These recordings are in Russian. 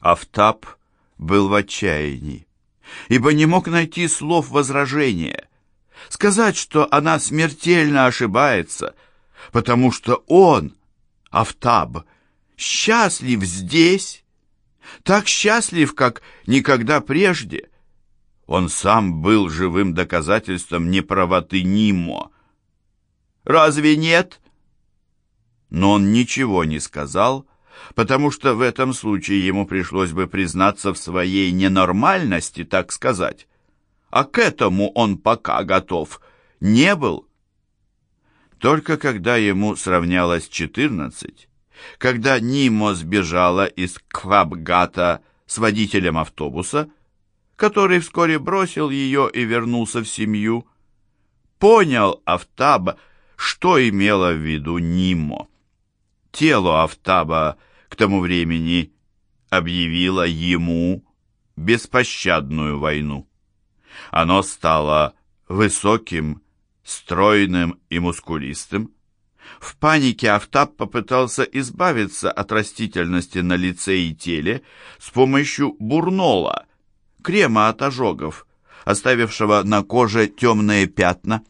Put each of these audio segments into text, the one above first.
Афтаб был в отчаянии, ибо не мог найти слов возражения, сказать, что она смертельно ошибается, потому что он, Афтаб, счастлив здесь, так счастлив, как никогда прежде. Он сам был живым доказательством неправоты Нимо. «Разве нет?» Но он ничего не сказал, потому что в этом случае ему пришлось бы признаться в своей ненормальности, так сказать. А к этому он пока готов не был. Только когда ему сравнялось четырнадцать, когда Нимо сбежала из Квабгата с водителем автобуса, который вскоре бросил ее и вернулся в семью, понял Афтаб, что имела в виду Нимо. Тело Афтаба к тому времени объявило ему беспощадную войну. Оно стало высоким, стройным и мускулистым. В панике Афтаб попытался избавиться от растительности на лице и теле с помощью бурнола, крема от ожогов, оставившего на коже темные пятна.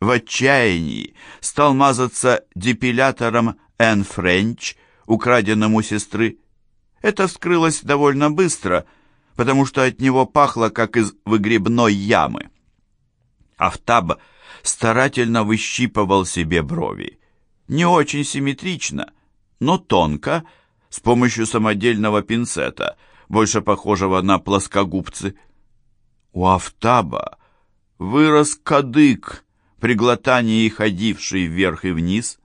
В отчаянии стал мазаться депилятором Энн Френч, украденным у сестры. Это вскрылось довольно быстро, потому что от него пахло, как из выгребной ямы. Афтаб старательно выщипывал себе брови. Не очень симметрично, но тонко, с помощью самодельного пинцета, больше похожего на плоскогубцы. У Афтаба вырос кадык, при глотании ходивший вверх и вниз.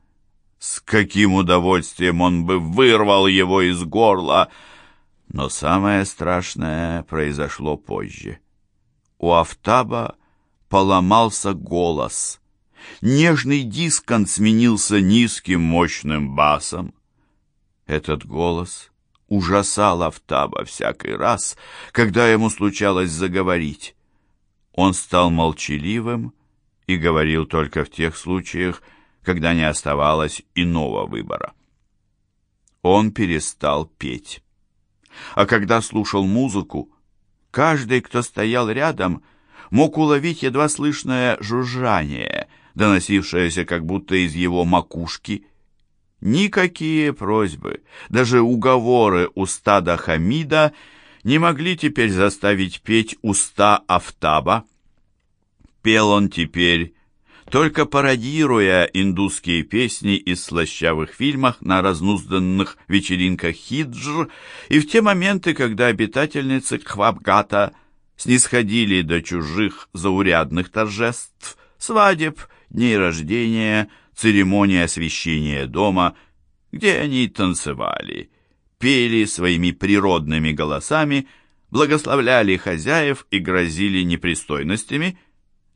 С каким удовольствием он бы вырвал его из горла! Но самое страшное произошло позже. У Афтаба поломался голос. Нежный дисконт сменился низким мощным басом. Этот голос ужасал Афтаба всякий раз, когда ему случалось заговорить. Он стал молчаливым и говорил только в тех случаях, когда не оставалось иного выбора. Он перестал петь. А когда слушал музыку, каждый, кто стоял рядом, мог уловить едва слышное жужжание, доносившееся как будто из его макушки. Никакие просьбы, даже уговоры у стада Хамида не могли теперь заставить петь уста Афтаба. Пел он теперь только пародируя индусские песни из слащавых фильмах на разнузданных вечеринках хиджр и в те моменты, когда обитательницы Кхвабгата снисходили до чужих заурядных торжеств, свадеб, дней рождения, церемонии освящения дома, где они танцевали, пели своими природными голосами, благословляли хозяев и грозили непристойностями,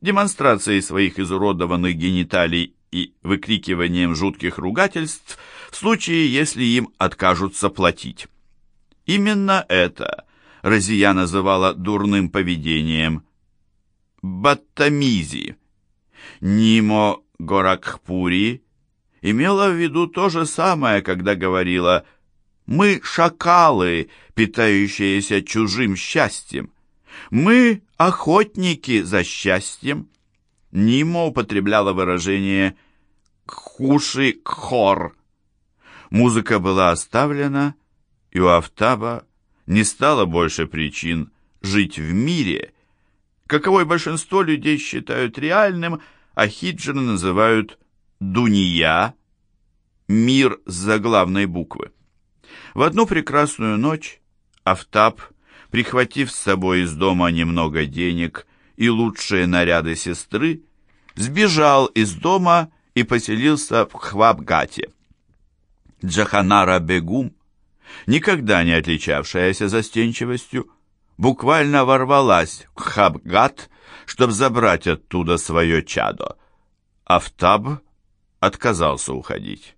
демонстрацией своих изуродованных гениталий и выкрикиванием жутких ругательств в случае, если им откажутся платить. Именно это Розия называла дурным поведением баттамизи. Нимо Горакхпури имела в виду то же самое, когда говорила «Мы шакалы, питающиеся чужим счастьем». Мы охотники за счастьем. Нимо употребляла выражение «кхуши-кхор». Музыка была оставлена, и у Афтаба не стало больше причин жить в мире, каковой большинство людей считают реальным, а хиджины называют «дуния» — «мир» с заглавной буквы. В одну прекрасную ночь Афтаб — прихватив с собой из дома немного денег и лучшие наряды сестры, сбежал из дома и поселился в Хвабгате. Джаханара Бегум, никогда не отличавшаяся застенчивостью, буквально ворвалась в Хабгат, чтобы забрать оттуда свое чадо. Афтаб отказался уходить.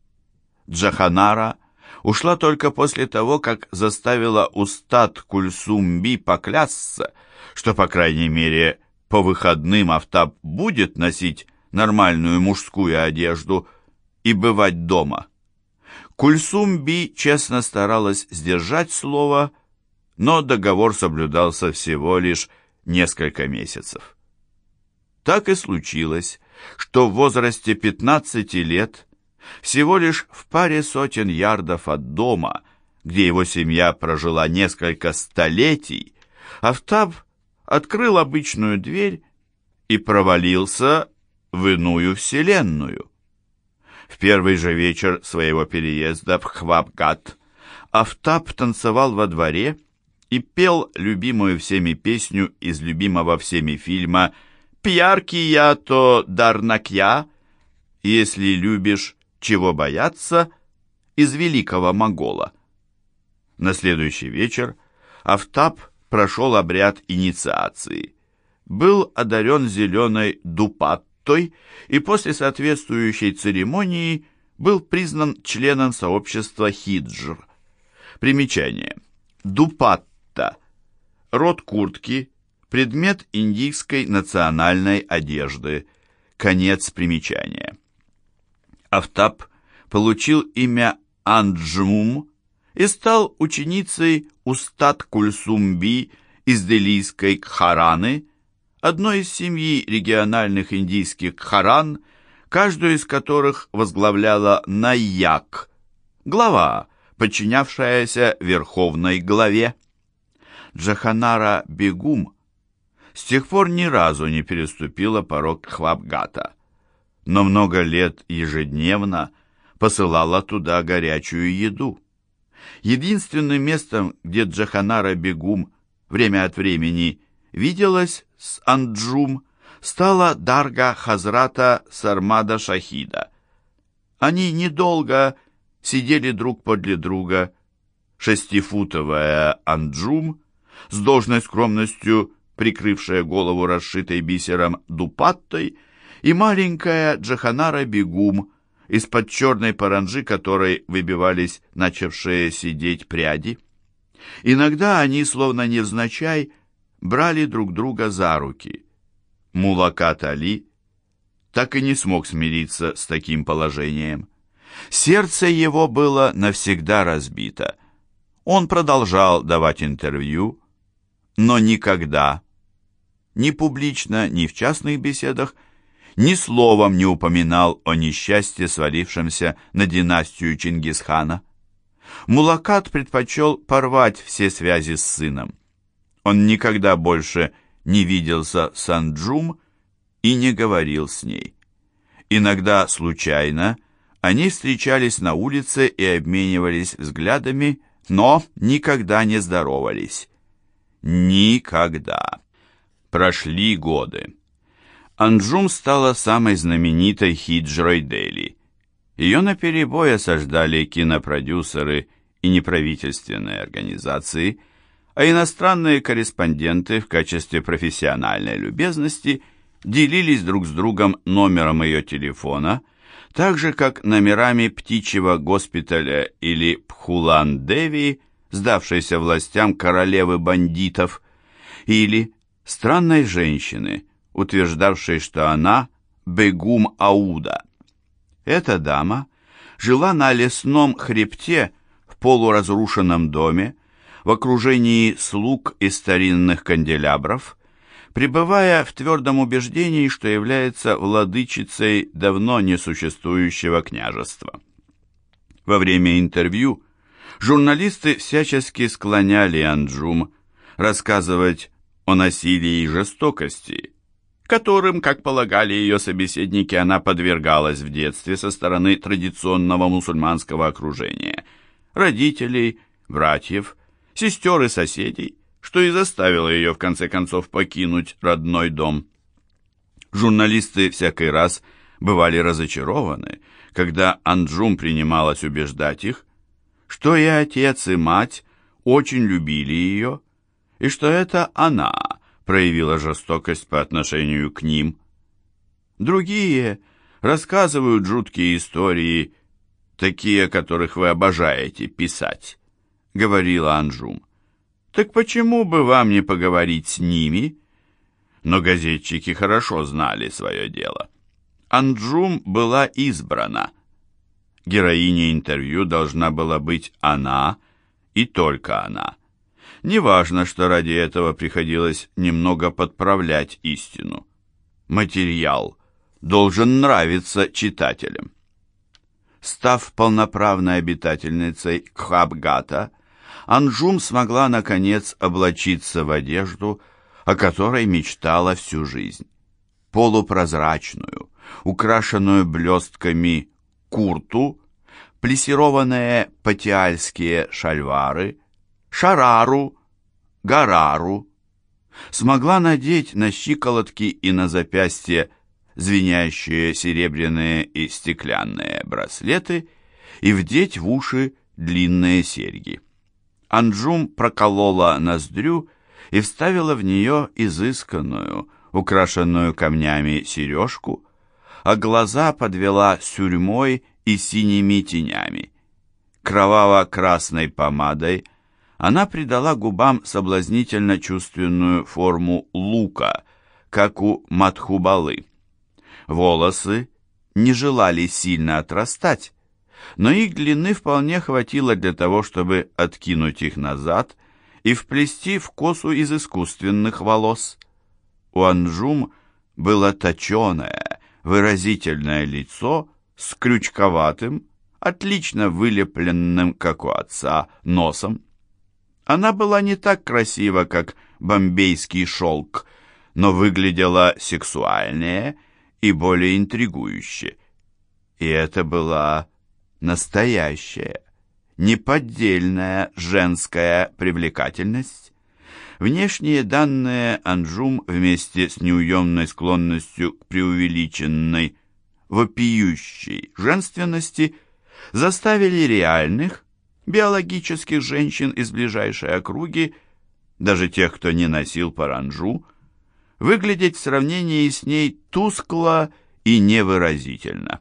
Джаханара ушла только после того, как заставила устат Кульсумби поклясться, что, по крайней мере, по выходным Автап будет носить нормальную мужскую одежду и бывать дома. Кульсумби честно старалась сдержать слово, но договор соблюдался всего лишь несколько месяцев. Так и случилось, что в возрасте 15 лет, всего лишь в паре сотен ярдов от дома, где его семья прожила несколько столетий, Афтаб открыл обычную дверь и провалился в иную вселенную. В первый же вечер своего переезда в Хвабгат Афтаб танцевал во дворе и пел любимую всеми песню из любимого всеми фильма «Пьярки я, то дарнакья», «Если любишь, чего бояться» из великого могола. На следующий вечер Афтаб прошел обряд инициации. Был одарен зеленой дупаттой и после соответствующей церемонии был признан членом сообщества хиджр. Примечание. Дупатта. Род куртки. Предмет индийской национальной одежды. Конец примечания. Афтаб получил имя Анджмум и стал ученицей Устат Кульсумби из делийской Кхараны, одной из семьи региональных индийских Кхаран, каждую из которых возглавляла Найяк, глава, подчинявшаяся верховной главе. Джаханара Бегум с тех пор ни разу не переступила порог Хвабгата, но много лет ежедневно посылала туда горячую еду. Единственным местом, где Джаханара Бегум время от времени виделась с Анджум, стала Дарга Хазрата Сармада Шахида. Они недолго сидели друг подле друга, шестифутовая Анджум, с должной скромностью прикрывшая голову расшитой бисером дупаттой, и маленькая Джаханара Бегум, из-под черной паранжи которой выбивались начавшие сидеть пряди. Иногда они, словно невзначай, брали друг друга за руки. Мулакат Али так и не смог смириться с таким положением. Сердце его было навсегда разбито. Он продолжал давать интервью, но никогда, ни публично, ни в частных беседах, ни словом не упоминал о несчастье, свалившемся на династию Чингисхана. Мулакат предпочел порвать все связи с сыном. Он никогда больше не виделся с Анджум и не говорил с ней. Иногда случайно они встречались на улице и обменивались взглядами, но никогда не здоровались. Никогда. Прошли годы. Анджум стала самой знаменитой хиджрой Дели. Ее наперебой осаждали кинопродюсеры и неправительственные организации, а иностранные корреспонденты в качестве профессиональной любезности делились друг с другом номером ее телефона, так же, как номерами птичьего госпиталя или Пхулан-Деви, сдавшейся властям королевы бандитов, или странной женщины – утверждавшей, что она Бегум Ауда. Эта дама жила на лесном хребте в полуразрушенном доме в окружении слуг и старинных канделябров, пребывая в твердом убеждении, что является владычицей давно несуществующего княжества. Во время интервью журналисты всячески склоняли Анджум рассказывать о насилии и жестокости, которым, как полагали ее собеседники, она подвергалась в детстве со стороны традиционного мусульманского окружения, родителей, братьев, сестер и соседей, что и заставило ее в конце концов покинуть родной дом. Журналисты всякий раз бывали разочарованы, когда Анджум принималась убеждать их, что и отец, и мать очень любили ее, и что это она проявила жестокость по отношению к ним. Другие рассказывают жуткие истории, такие, которых вы обожаете писать, — говорила Анжум. Так почему бы вам не поговорить с ними? Но газетчики хорошо знали свое дело. Анджум была избрана. Героиней интервью должна была быть она и только она. Неважно, что ради этого приходилось немного подправлять истину. Материал должен нравиться читателям. Став полноправной обитательницей Кхабгата, Анжум смогла, наконец, облачиться в одежду, о которой мечтала всю жизнь. Полупрозрачную, украшенную блестками курту, плессированные патиальские шальвары, шарару, гарару. Смогла надеть на щиколотки и на запястье звенящие серебряные и стеклянные браслеты и вдеть в уши длинные серьги. Анджум проколола ноздрю и вставила в нее изысканную, украшенную камнями сережку, а глаза подвела сюрьмой и синими тенями. Кроваво-красной помадой она придала губам соблазнительно чувственную форму лука, как у Матхубалы. Волосы не желали сильно отрастать, но их длины вполне хватило для того, чтобы откинуть их назад и вплести в косу из искусственных волос. У Анжум было точеное, выразительное лицо с крючковатым, отлично вылепленным, как у отца, носом. Она была не так красива, как бомбейский шелк, но выглядела сексуальнее и более интригующе. И это была настоящая, неподдельная женская привлекательность. Внешние данные Анжум вместе с неуемной склонностью к преувеличенной, вопиющей женственности заставили реальных, биологических женщин из ближайшей округи, даже тех, кто не носил паранжу, выглядеть в сравнении с ней тускло и невыразительно.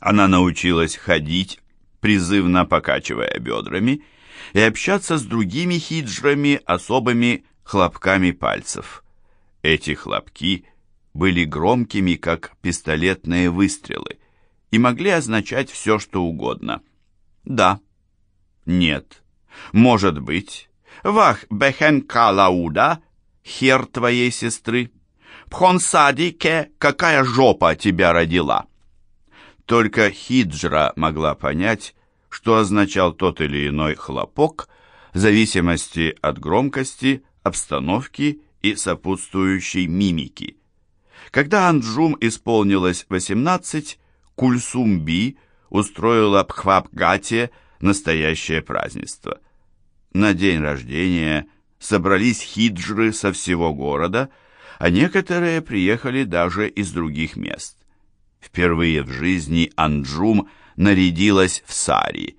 Она научилась ходить, призывно покачивая бедрами, и общаться с другими хиджрами особыми хлопками пальцев. Эти хлопки были громкими, как пистолетные выстрелы, и могли означать все, что угодно. Да, нет, может быть, вах бехен калауда — хер твоей сестры. Пхонсадике, какая жопа тебя родила!» Только Хиджра могла понять, что означал тот или иной хлопок в зависимости от громкости, обстановки и сопутствующей мимики. Когда Анджум исполнилось 18, Кульсумби устроила Пхвапгате настоящее празднество. На день рождения – собрались хиджры со всего города, а некоторые приехали даже из других мест. Впервые в жизни Анджум нарядилась в сари,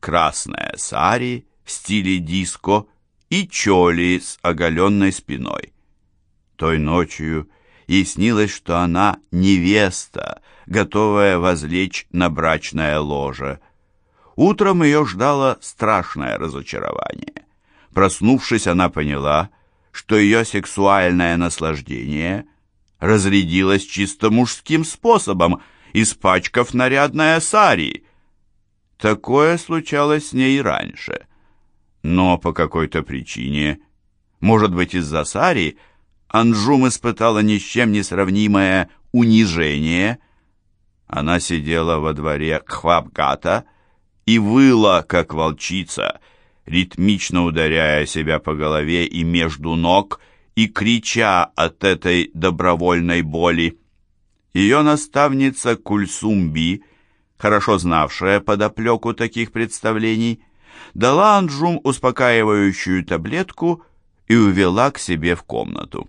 красная сари в стиле диско и чоли с оголенной спиной. Той ночью ей снилось, что она невеста, готовая возлечь на брачное ложе. Утром ее ждало страшное разочарование. Проснувшись, она поняла, что ее сексуальное наслаждение разрядилось чисто мужским способом, испачкав нарядное сари. Такое случалось с ней раньше. Но по какой-то причине, может быть из-за сари, Анжум испытала ни с чем не сравнимое унижение. Она сидела во дворе Кхвабгата и выла, как волчица, ритмично ударяя себя по голове и между ног, и крича от этой добровольной боли. Ее наставница Кульсумби, хорошо знавшая подоплеку таких представлений, дала Анджум успокаивающую таблетку и увела к себе в комнату.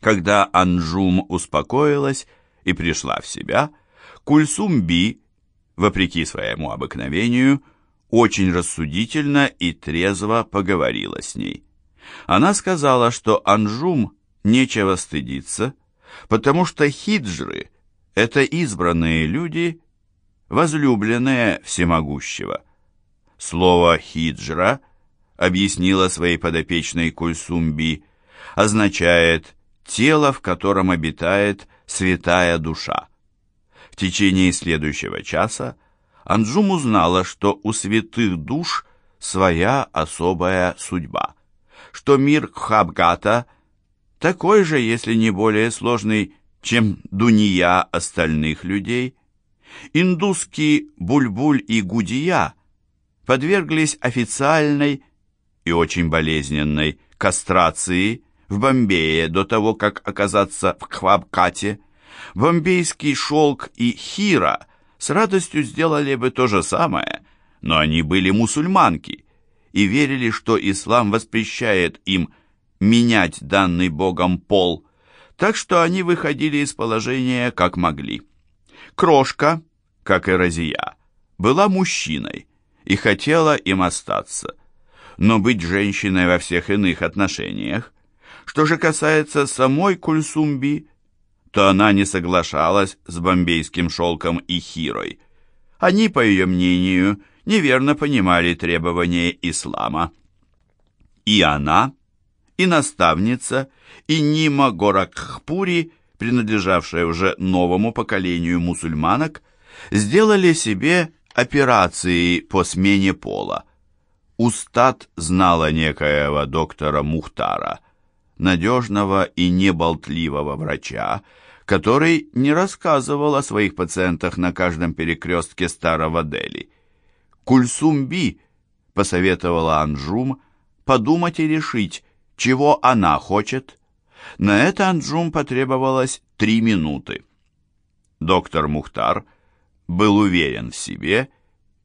Когда Анджум успокоилась и пришла в себя, Кульсумби, вопреки своему обыкновению, очень рассудительно и трезво поговорила с ней. Она сказала, что Анжум нечего стыдиться, потому что хиджры — это избранные люди, возлюбленные всемогущего. Слово «хиджра» объяснила своей подопечной Кульсумби, означает «тело, в котором обитает святая душа». Течение следующего часа Анджум узнала, что у святых душ своя особая судьба, что мир Кхабгата такой же, если не более сложный, чем дуния остальных людей. Индусские Бульбуль и Гудия подверглись официальной и очень болезненной кастрации в Бомбее до того, как оказаться в Кхабкате. Бомбейский шелк и хира с радостью сделали бы то же самое, но они были мусульманки и верили, что ислам воспрещает им менять данный Богом пол, так что они выходили из положения как могли. Крошка, как и Розия, была мужчиной и хотела им остаться, но быть женщиной во всех иных отношениях. Что же касается самой Кульсумби, то она не соглашалась с бомбейским шелком и хирой. Они, по ее мнению, неверно понимали требования ислама. И она, и наставница, и Нима Горакхпури, принадлежавшая уже новому поколению мусульманок, сделали себе операции по смене пола. Устат знала некоего доктора Мухтара, надежного и неболтливого врача, который не рассказывал о своих пациентах на каждом перекрестке старого Дели. Кульсумби посоветовала Анжум подумать и решить, чего она хочет. На это Анджум потребовалось три минуты. Доктор Мухтар был уверен в себе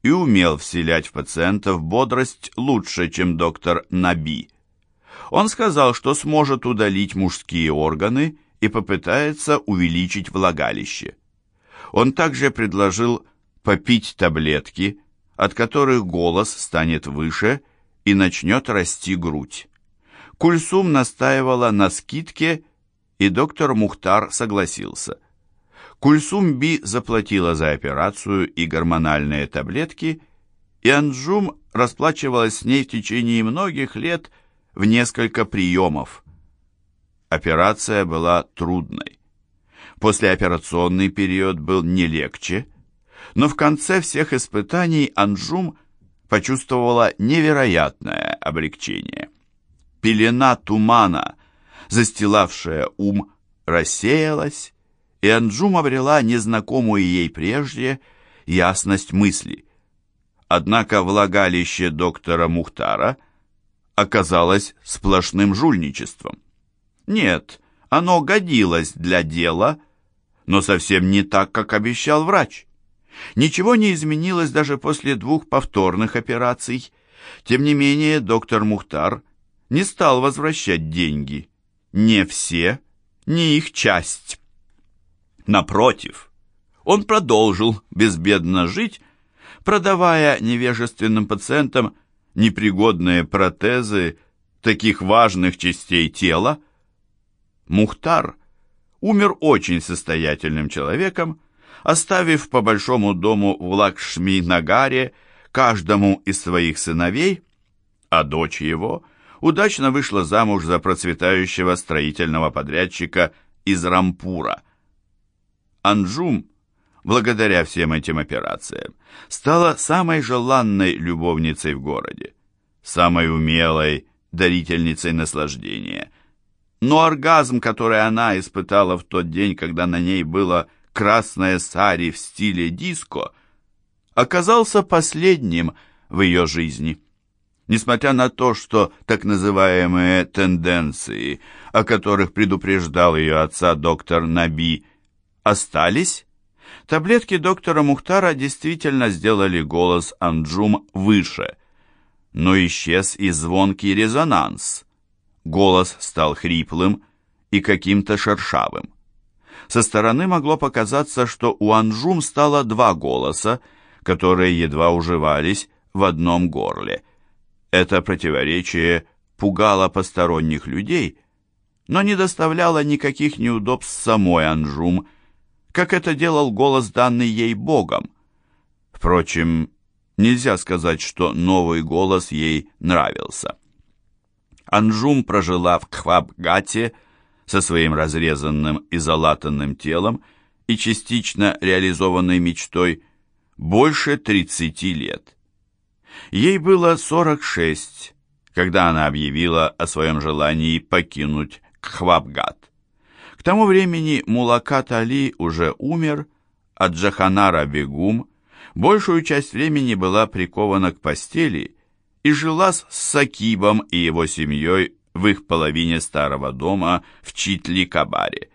и умел вселять в пациентов бодрость лучше, чем доктор Наби. Он сказал, что сможет удалить мужские органы и попытается увеличить влагалище. Он также предложил попить таблетки, от которых голос станет выше и начнет расти грудь. Кульсум настаивала на скидке, и доктор Мухтар согласился. Кульсум Би заплатила за операцию и гормональные таблетки, и Анджум расплачивалась с ней в течение многих лет в несколько приемов. Операция была трудной. Послеоперационный период был не легче, но в конце всех испытаний Анджум почувствовала невероятное облегчение. Пелена тумана, застилавшая ум, рассеялась, и Анджум обрела незнакомую ей прежде ясность мысли. Однако влагалище доктора Мухтара оказалось сплошным жульничеством. Нет, оно годилось для дела, но совсем не так, как обещал врач. Ничего не изменилось даже после двух повторных операций. Тем не менее, доктор Мухтар не стал возвращать деньги. Не все, не их часть. Напротив, он продолжил безбедно жить, продавая невежественным пациентам непригодные протезы таких важных частей тела. Мухтар умер очень состоятельным человеком, оставив по большому дому в Лакшми-Нагаре каждому из своих сыновей, а дочь его удачно вышла замуж за процветающего строительного подрядчика из Рампура. Анджум, благодаря всем этим операциям, стала самой желанной любовницей в городе, самой умелой дарительницей наслаждения. Но оргазм, который она испытала в тот день, когда на ней было красное сари в стиле диско, оказался последним в ее жизни. Несмотря на то, что так называемые тенденции, о которых предупреждал ее отца доктор Наби, остались, таблетки доктора Мухтара действительно сделали голос Анджум выше, но исчез и звонкий резонанс. Голос стал хриплым и каким-то шершавым. Со стороны могло показаться, что у Анжум стало два голоса, которые едва уживались в одном горле. Это противоречие пугало посторонних людей, но не доставляло никаких неудобств самой Анжум, как это делал голос, данный ей Богом. Впрочем, нельзя сказать, что новый голос ей нравился. Анжум прожила в Кхвабгате со своим разрезанным и залатанным телом и частично реализованной мечтой больше 30 лет. Ей было 46, когда она объявила о своем желании покинуть Кхвабгат. Тому времени Мулакат Али уже умер, а Джаханара Бегум большую часть времени была прикована к постели и жила с Сакибом и его семьей в их половине старого дома в Читли-Кабаре.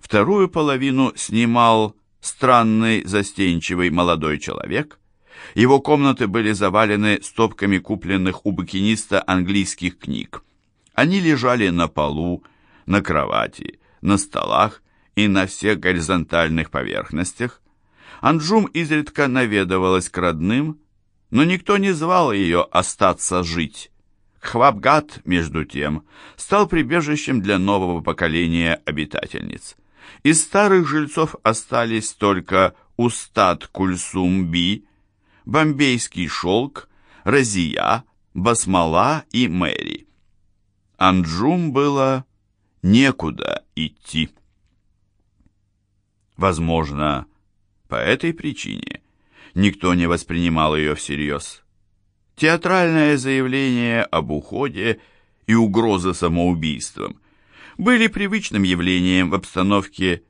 Вторую половину снимал странный застенчивый молодой человек. Его комнаты были завалены стопками купленных у букиниста английских книг. Они лежали на полу, на кровати, на столах и на всех горизонтальных поверхностях. Анджум изредка наведывалась к родным, но никто не звал ее остаться жить. Хвабгат, между тем, стал прибежищем для нового поколения обитательниц. Из старых жильцов остались только Устад Кульсумби, Бомбейский шелк, Разия, Басмала и Мэри. Анджум было некуда идти. Возможно, по этой причине никто не воспринимал ее всерьез. Театральное заявление об уходе и угроза самоубийством были привычным явлением в обстановке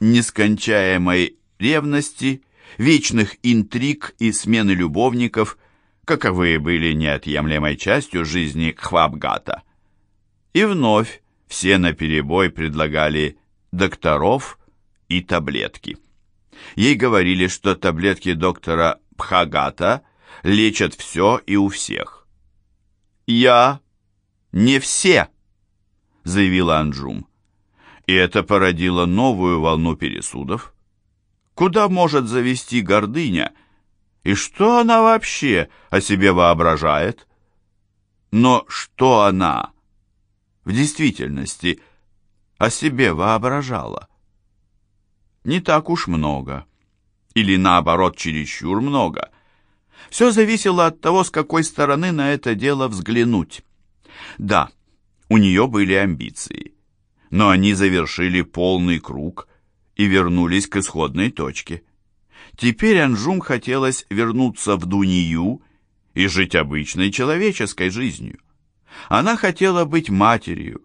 нескончаемой ревности, вечных интриг и смены любовников, каковые были неотъемлемой частью жизни Хвабгата. И вновь все наперебой предлагали докторов и таблетки. Ей говорили, что таблетки доктора Пхагата лечат все и у всех. «Я не все!» заявила Анджум. И это породило новую волну пересудов. Куда может завести гордыня? И что она вообще о себе воображает? Но что она в действительности о себе воображала? Не так уж много. Или наоборот, чересчур много. Все зависело от того, с какой стороны на это дело взглянуть. Да, у нее были амбиции, но они завершили полный круг и вернулись к исходной точке. Теперь Анжум хотелось вернуться в Дунию и жить обычной человеческой жизнью. Она хотела быть матерью,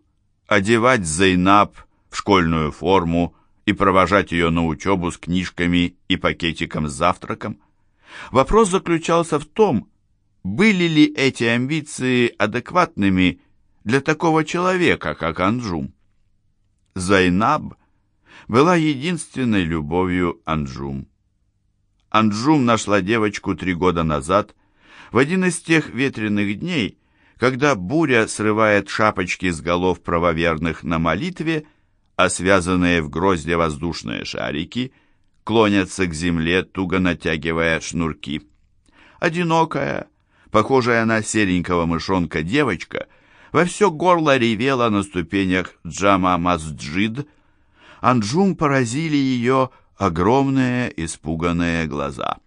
одевать Зейнаб в школьную форму и провожать ее на учебу с книжками и пакетиком с завтраком. Вопрос заключался в том, были ли эти амбиции адекватными для такого человека, как Анджум. Зайнаб была единственной любовью Анджум. Анджум нашла девочку три года назад, в один из тех ветреных дней, когда буря срывает шапочки с голов правоверных на молитве, а связанные в грозде воздушные шарики клонятся к земле, туго натягивая шнурки. Одинокая, похожая на серенького мышонка девочка — во все горло ревела на ступенях Джама Масджид. Анджум поразили ее огромные испуганные глаза.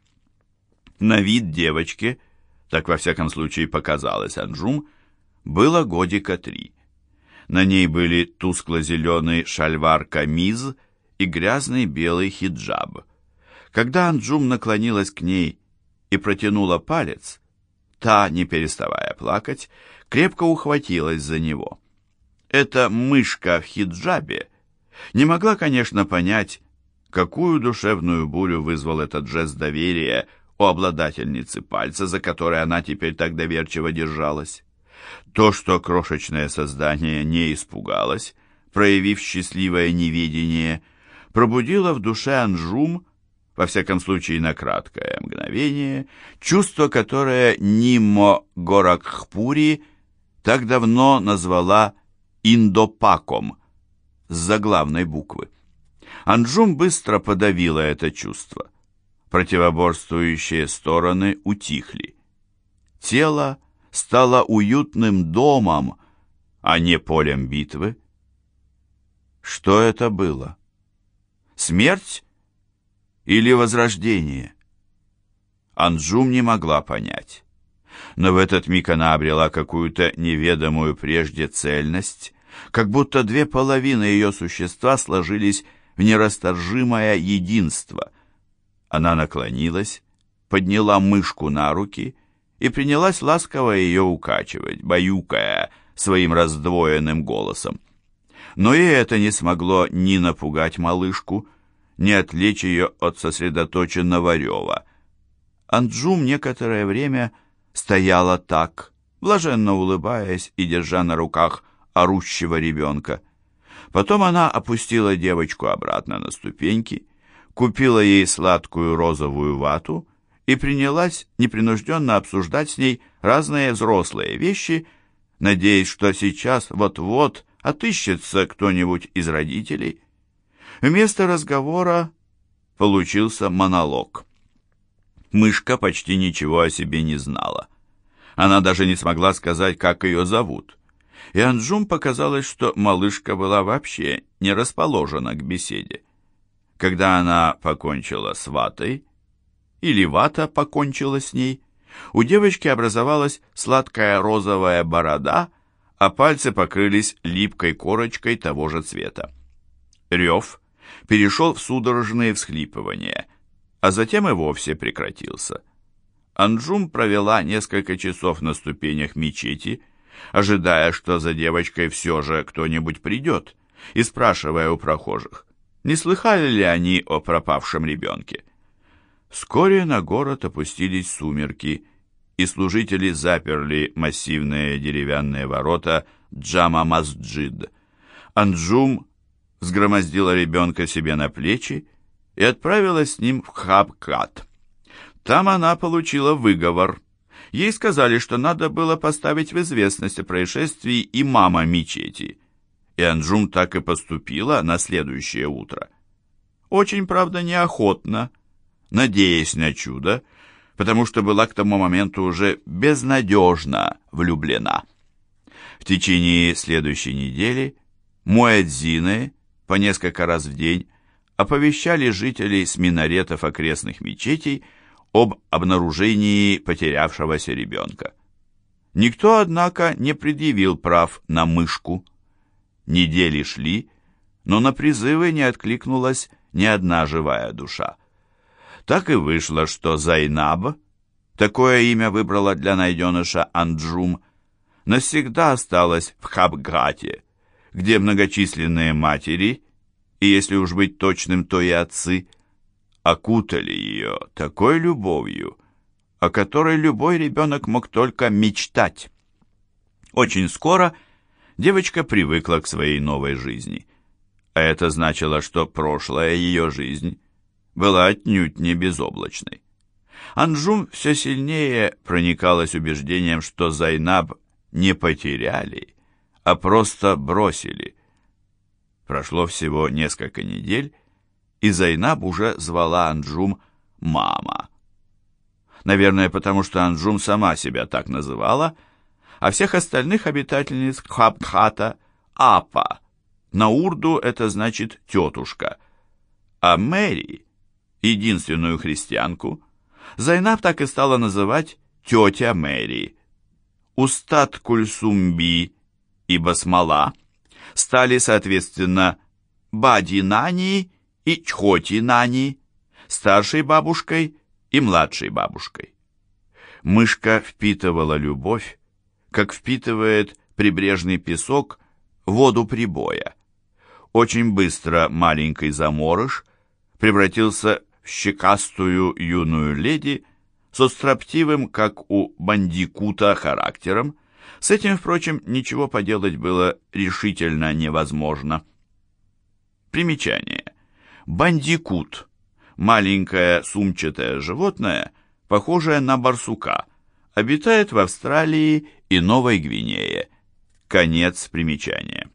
На вид девочки, так во всяком случае показалось Анджум, было годика три. На ней были тускло-зеленый шальвар-камиз и грязный белый хиджаб. Когда Анджум наклонилась к ней и протянула палец, та, не переставая плакать, крепко ухватилась за него. Эта мышка в хиджабе не могла, конечно, понять, какую душевную бурю вызвал этот жест доверия у обладательницы пальца, за который она теперь так доверчиво держалась. То, что крошечное создание не испугалось, проявив счастливое неведение, пробудило в душе Анжум, во всяком случае на краткое мгновение, чувство, которое Нимо Горакхпури – так давно назвала Индопаком с заглавной буквы. Анджум быстро подавила это чувство. Противоборствующие стороны утихли. Тело стало уютным домом, а не полем битвы. Что это было? Смерть или возрождение? Анджум не могла понять но в этот миг она обрела какую-то неведомую прежде цельность, как будто две половины ее существа сложились в нерасторжимое единство. Она наклонилась, подняла мышку на руки и принялась ласково ее укачивать, баюкая своим раздвоенным голосом. Но и это не смогло ни напугать малышку, ни отвлечь ее от сосредоточенного рева. Анджум некоторое время стояла так, блаженно улыбаясь и держа на руках орущего ребенка. Потом она опустила девочку обратно на ступеньки, купила ей сладкую розовую вату и принялась непринужденно обсуждать с ней разные взрослые вещи, надеясь, что сейчас вот-вот отыщется кто-нибудь из родителей. Вместо разговора получился монолог. Мышка почти ничего о себе не знала. Она даже не смогла сказать, как ее зовут. И Анджум показалось, что малышка была вообще не расположена к беседе. Когда она покончила с ватой, или вата покончила с ней, у девочки образовалась сладкая розовая борода, а пальцы покрылись липкой корочкой того же цвета. Рев перешел в судорожные всхлипывания, а затем и вовсе прекратился. Анджум провела несколько часов на ступенях мечети, ожидая, что за девочкой все же кто-нибудь придет, и спрашивая у прохожих, не слыхали ли они о пропавшем ребенке. Вскоре на город опустились сумерки, и служители заперли массивные деревянные ворота Джама-Масджид. Анджум сгромоздила ребенка себе на плечи и отправилась с ним в Хабкат. Там она получила выговор. Ей сказали, что надо было поставить в известность о происшествии имама мечети. И Анджум так и поступила на следующее утро. Очень, правда, неохотно, надеясь на чудо, потому что была к тому моменту уже безнадежно влюблена. В течение следующей недели муэдзины по несколько раз в день оповещали жителей с минаретов окрестных мечетей об обнаружении потерявшегося ребенка. Никто, однако, не предъявил прав на мышку. Недели шли, но на призывы не откликнулась ни одна живая душа. Так и вышло, что Зайнаб, такое имя выбрала для найденыша Анджум, навсегда осталась в Хабгате, где многочисленные матери, и если уж быть точным, то и отцы, окутали ее такой любовью, о которой любой ребенок мог только мечтать. Очень скоро девочка привыкла к своей новой жизни, а это значило, что прошлая ее жизнь была отнюдь не безоблачной. Анджум все сильнее проникалась убеждением, что Зайнаб не потеряли, а просто бросили. Прошло всего несколько недель, и Зайнаб уже звала Анджум «мама». Наверное, потому что Анджум сама себя так называла, а всех остальных обитательниц Хабхата «апа». На урду это значит «тетушка». А Мэри единственную христианку, Зайнаб так и стала называть тетя Мэри. Устат Кульсумби и Басмала стали, соответственно, Бади Нани и Чхоти Нани, старшей бабушкой и младшей бабушкой. Мышка впитывала любовь, как впитывает прибрежный песок воду прибоя. Очень быстро маленький заморыш превратился щекастую юную леди со строптивым, как у бандикута, характером. С этим, впрочем, ничего поделать было решительно невозможно. Примечание. Бандикут. Маленькое сумчатое животное, похожее на барсука, обитает в Австралии и Новой Гвинее. Конец примечания.